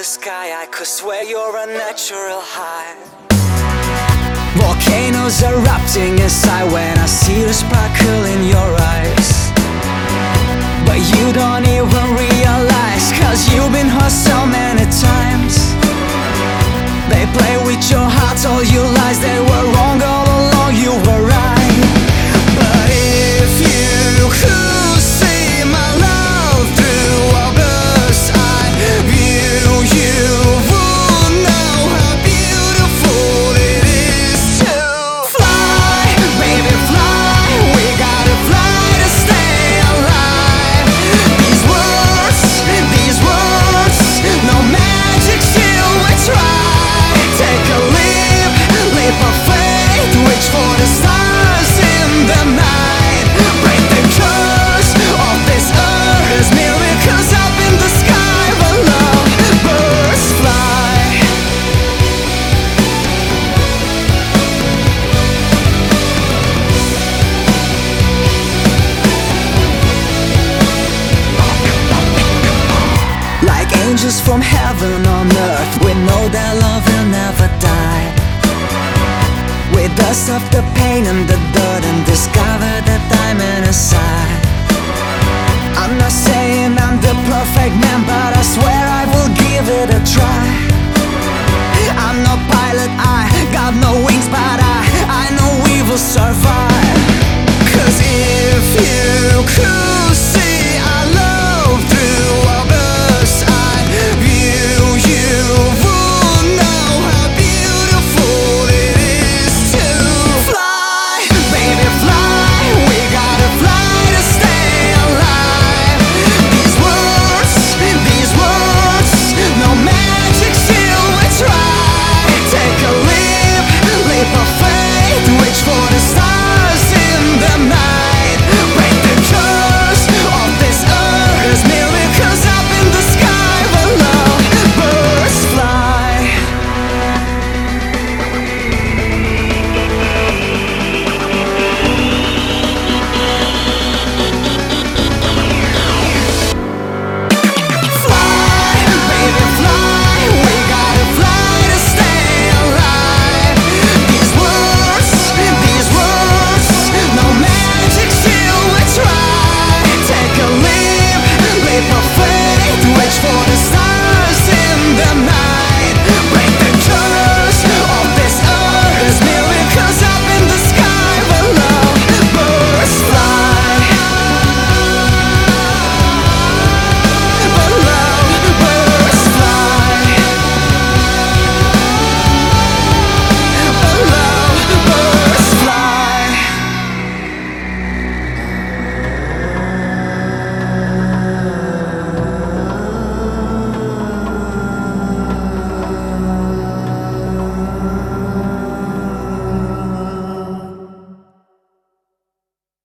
the sky I could swear you're a natural high. Volcanoes erupting inside when I see the sparkle in your eyes. But you don't even realize Just from heaven on earth. We know that love will never die. We dust off the pain and the dirt And discover the diamond inside. I'm not saying I'm the perfect man But I swear I will give it a try. I'm no pilot, I got no wings But I, I know we will survive. Cause if you could